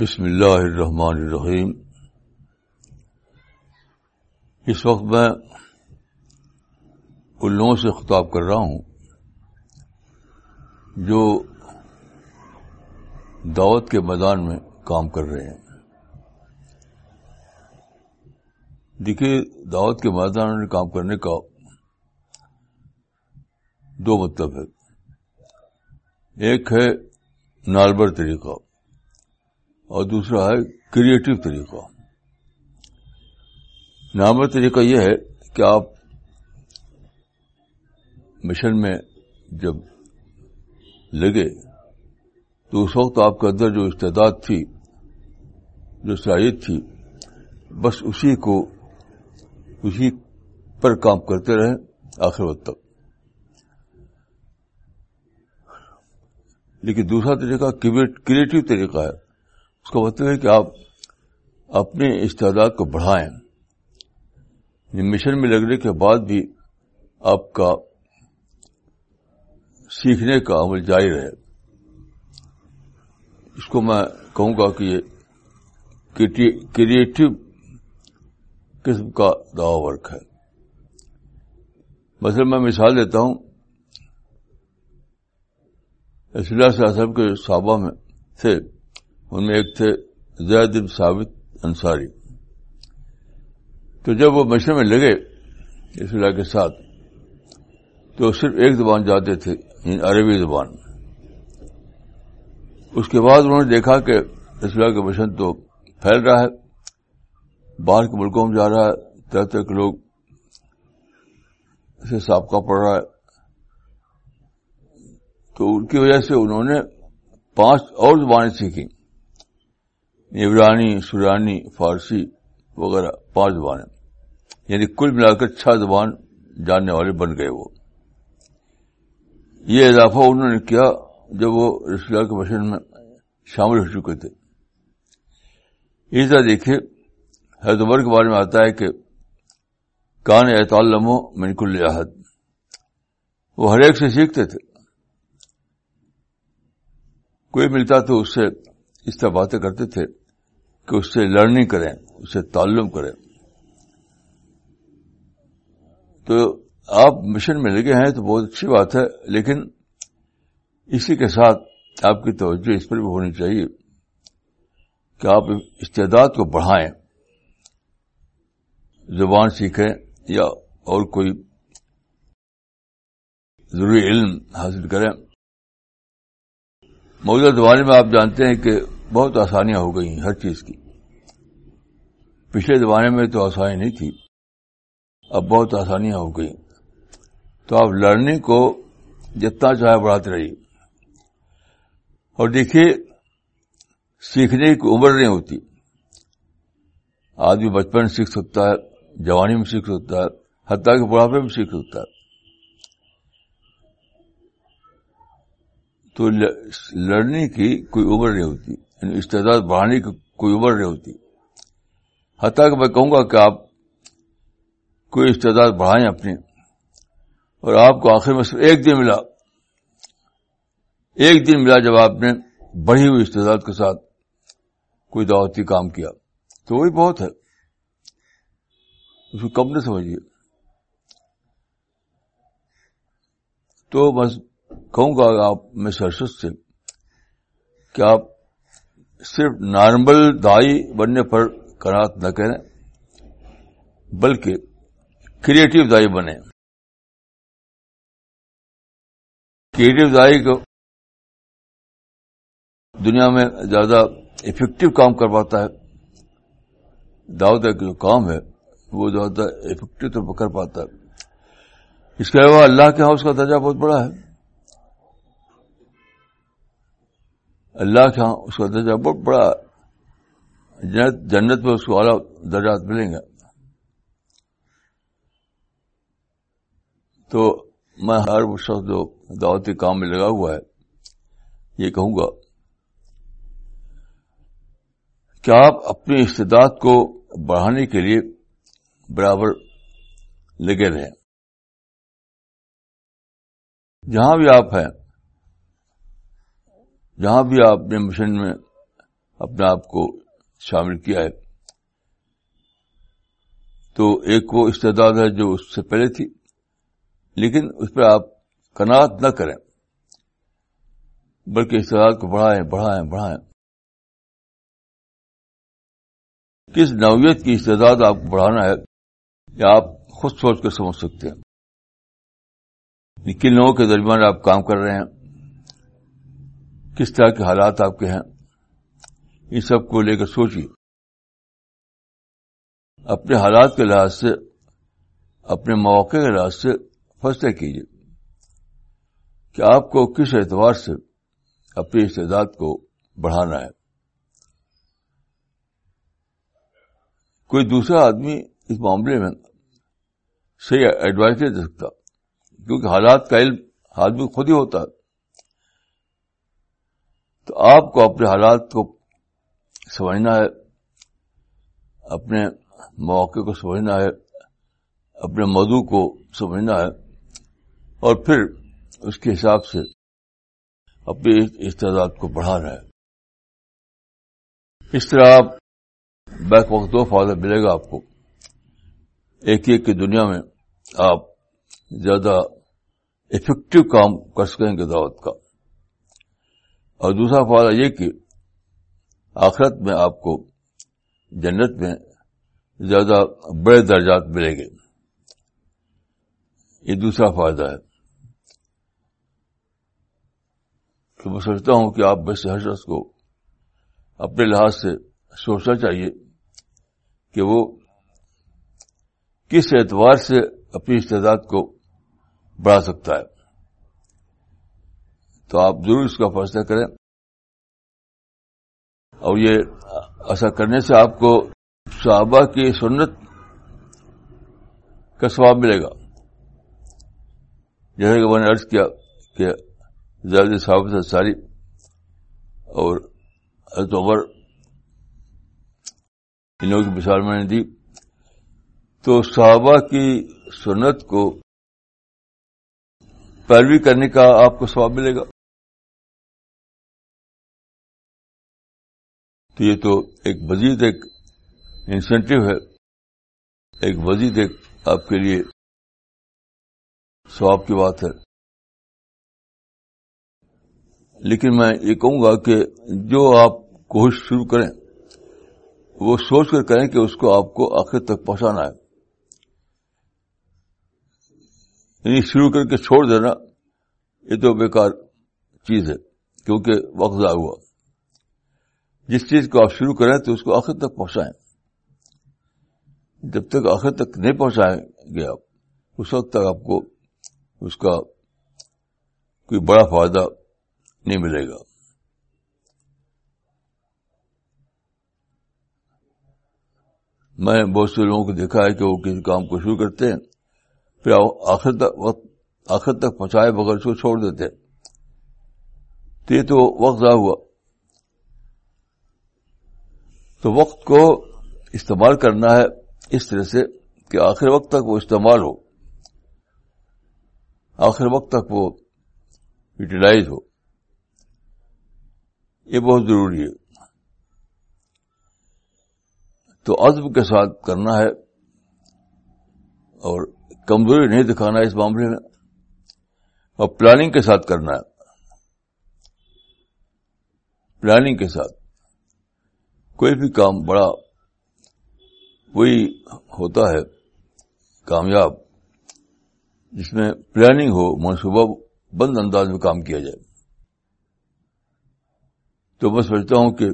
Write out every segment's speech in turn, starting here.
بسم اللہ الرحمن الرحیم۔ اس وقت میں ان لوگوں سے خطاب کر رہا ہوں جو دعوت کے میدان میں کام کر رہے ہیں۔ دیکھیے، دعوت کے میدان میں کام کرنے کا دو مطلب ہے ایک ہے نالبر طریقہ۔ اور دوسرا ہے کریٹو طریقہ۔ نالبر طریقہ یہ ہے کہ آپ مشن میں جب لگے تو اس وقت آپ کے اندر جو استعداد تھی، جو صلاحیت تھی، بس اسی کو اسی پر کام کرتے رہے آخر وقت تک۔ لیکن دوسرا طریقہ کریٹو طریقہ ہے۔ اس کا مطلب ہے کہ آپ اپنے استعداد کو بڑھائیں۔ مشن میں لگنے کے بعد بھی آپ کا سیکھنے کا عمل جاری رہے۔ اس کو میں کہوں گا کہ یہ کریٹو قسم کا دعا ورک ہے۔ مثلا میں مثال دیتا ہوں۔ اصلاح اعظم کے صحابہ میں تھے ان میں ایک تھے زید بن ثابت انصاری۔ تو جب وہ مشن میں لگے اصلاح کے ساتھ، تو صرف ایک زبان جاتے تھے یعنی عربی زبان۔ اس کے بعد انہوں نے دیکھا کہ اصلاح کا مشن تو پھیل رہا ہے، باہر کے ملکوں میں جا رہا ہے، طرح طرح کے لوگ اسے سابقہ پڑ رہا ہے۔ تو ان کی وجہ سے انہوں نے پانچ اور زبانیں سیکھی عبرانی سورانی، فارسی وغیرہ پانچ زبانیں۔ یعنی کل ملا کر چھ زبان جاننے والے بن گئے وہ۔ یہ اضافہ انہوں نے کیا جب وہ رسول کے مشن میں شامل ہو چکے تھے۔ اس طرح دیکھیے حید عمر کے بارے میں آتا ہے کہ کان اعتعلم من کل وہ ہر ایک سے سیکھتے تھے۔ کوئی ملتا تو اس سے اس طرح باتیں کرتے تھے۔ کہ اس سے لرننگ کریں، اس سے تعلم کریں۔ تو آپ مشن میں لگے ہیں تو بہت اچھی بات ہے، لیکن اسی کے ساتھ آپ کی توجہ اس پر بھی ہونی چاہیے کہ آپ استعداد کو بڑھائیں، زبان سیکھیں یا اور کوئی ضروری علم حاصل کریں۔ موجودہ زمانے میں آپ جانتے ہیں کہ بہت آسانیاں ہو گئی ہیں ہر چیز کی۔ پچھلے زمانے میں تو آسانی نہیں تھی، اب بہت آسانیاں ہو گئی۔ تو آپ لرننگ کو جتنا چاہے بڑھاتے رہیے۔ اور دیکھیے، سیکھنے کی عمر نہیں ہوتی۔ آدمی بچپن سیکھ سکتا ہے، جوانی میں سیکھ سکتا ہے، حتیٰ کہ بڑھاپے میں سیکھ سکتا ہے۔ تو لڑنے کی کوئی عمر نہیں ہوتی۔ یعنی استعداد بڑھانے کی کوئی عمر نہیں ہوتی۔ حتیٰ کہ میں کہوں گا کہ آپ کوئی استعداد بڑھائیں اپنی۔ اور آپ کو آخر میں صرف ایک دن ملا۔ ایک دن ملا جب آپ نے بڑھی ہوئی استعداد کے ساتھ کوئی دعوتی کام کیا۔ تو وہی بہت ہے۔ اس کو کم نہ سمجھیے۔ تو بس کہوں گا آپ میں سرشت سے کہ آپ صرف نارمل دائی بننے پر کنات نہ کریں، بلکہ کریٹو دائی بنے کریٹو دائی کو دنیا میں زیادہ افیکٹو کام کر پاتا ہے۔ دعوت کا جو کام ہے، وہ زیادہ افیکٹو طور پر کر پاتا ہے۔ اس کے علاوہ اللہ کے ہاں اس کا درجہ بہت بڑا ہے۔ اللہ کے ہاں اس کا درجہ بہت بڑا جنت جنت میں اس کو اعلیٰ درجات ملیں گے۔ تو میں ہر وہ شخص جو دعوتی کام میں لگا ہوا ہے، یہ کہوں گا کہ آپ اپنی استداد کو بڑھانے کے لیے برابر لگے رہیں۔ جہاں بھی آپ ہیں جہاں بھی آپ نے مشن میں اپنے آپ کو شامل کیا ہے، تو ایک وہ استعداد ہے جو اس سے پہلے تھی، لیکن اس پہ آپ کناعت نہ کریں۔ بلکہ استعداد کو بڑھائیں بڑھائیں بڑھائیں۔ کس نوعیت کی استعداد آپ کو بڑھانا ہے یا آپ خود سوچ کر سمجھ سکتے ہیں۔ کن لوگوں کے درمیان آپ کام کر رہے ہیں؟ کس طرح کے حالات آپ کے ہیں؟ ان سب کو لے کر سوچیے۔ اپنے حالات کے لحاظ سے، اپنے مواقع کے لحاظ سے فیصلہ کیجیے کہ آپ کو کس اعتبار سے اپنی استعداد کو بڑھانا ہے۔ کوئی دوسرا آدمی اس معاملے میں صحیح ایڈوائز نہیں دے سکتا، کیونکہ حالات کا علم آدمی خود ہی ہوتا ہے۔ تو آپ کو اپنے حالات کو سمجھنا ہے، اپنے مواقع کو سمجھنا ہے، اپنے موضوع کو سمجھنا ہے، اور پھر اس کے حساب سے اپنی استعداد کو بڑھانا ہے۔ اس طرح آپ بیک وقت دو فائدہ ملے گا آپ کو۔ ایک ایک کی دنیا میں آپ زیادہ افیکٹو کام کر سکیں گے دعوت کا۔ اور دوسرا فائدہ یہ کہ آخرت میں آپ کو جنت میں زیادہ بڑے درجات ملیں گے۔ یہ دوسرا فائدہ ہے۔ تو میں سمجھتا ہوں کہ آپ بس ہر شخص کو اپنے لحاظ سے سوچنا چاہیے کہ وہ کس اعتبار سے اپنی استعداد کو بڑھا سکتا ہے۔ تو آپ ضرور اس کا فیصلہ کریں۔ اور یہ ایسا کرنے سے آپ کو صحابہ کی سنت کا سواب ملے گا۔ جیسے کہ میں نے ارض کیا کہ زیادہ صاحب سے ساری اور حضرت عمر ان لوگوں کی مثال میں نے دی۔ تو صحابہ کی سنت کو پیروی کرنے کا آپ کو سواب ملے گا۔ تو یہ تو ایک مزید ایک انسینٹو ہے، ایک مزید ایک آپ کے لیے سواب کی بات ہے۔ لیکن میں یہ کہوں گا کہ جو آپ کوشش شروع کریں، وہ سوچ کر کریں کہ اس کو آپ کو آخر تک پہنچانا ہے۔ یعنی شروع کر کے چھوڑ دینا، یہ تو بیکار چیز ہے، کیونکہ وقت ضائع ہوا۔ جس چیز کو آپ شروع کریں تو اس کو آخر تک پہنچائیں۔ جب تک آخر تک نہیں پہنچائیں گے آپ، اس وقت تک آپ کو اس کا کوئی بڑا فائدہ نہیں ملے گا۔ میں بہت سے لوگوں کو دیکھا ہے کہ وہ کسی کام کو شروع کرتے ہیں، پھر آخر تک وقت، آخر تک پہنچائے بغیر اس کو چھوڑ دیتے تو یہ تو وقت ضائع ہوا۔ تو وقت کو استعمال کرنا ہے اس طرح سے کہ آخر وقت تک وہ استعمال ہو۔ آخر وقت تک وہ یوٹیلائز ہو۔ یہ بہت ضروری ہے۔ تو عزم کے ساتھ کرنا ہے اور کمزوری نہیں دکھانا ہے اس معاملے میں، اور پلاننگ کے ساتھ کرنا ہے۔ پلاننگ کے ساتھ۔ کوئی بھی کام بڑا وہی ہوتا ہے، کامیاب، جس میں پلاننگ ہو، منصوبہ بند انداز میں کام کیا جائے۔ تو میں سمجھتا ہوں کہ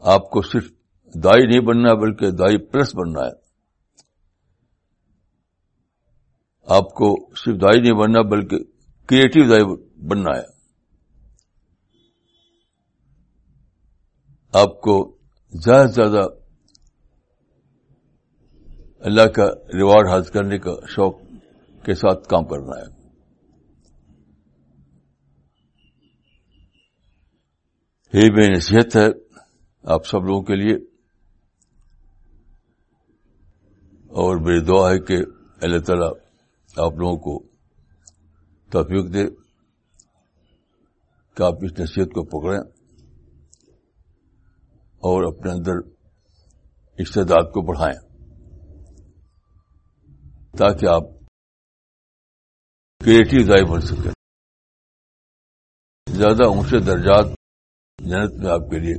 آپ کو صرف دائی نہیں بننا ہے، بلکہ دائی پلس بننا ہے۔ آپ کو صرف دائی نہیں بننا، بلکہ کریٹو دائی بننا ہے۔ آپ کو زیادہ سے زیادہ اللہ کا ریوارڈ حاصل کرنے کا شوق کے ساتھ کام کرنا ہے یہ میری نصیحت ہے آپ سب لوگوں کے لیے۔ اور میری دعا ہے کہ اللہ تعالی آپ لوگوں کو توفیق دے کہ آپ اس نصیحت کو پکڑیں۔ اور اپنے اندر استعداد کو بڑھائیں تاکہ آپ کریٹو ضائع بن سکیں۔ زیادہ اونچے درجات جنت میں آپ کے لیے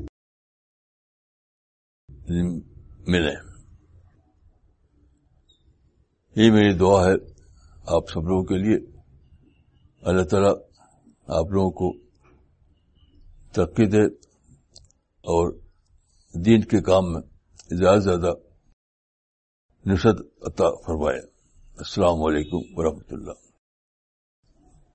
ملیں۔ یہ میری دعا ہے آپ سب لوگوں کے لیے۔ اللہ تعالیٰ آپ لوگوں کو ترقی دے اور دین کے کام میں زیادہ سے زیادہ نصرت عطا فرمائے۔ السلام علیکم ورحمۃ اللہ۔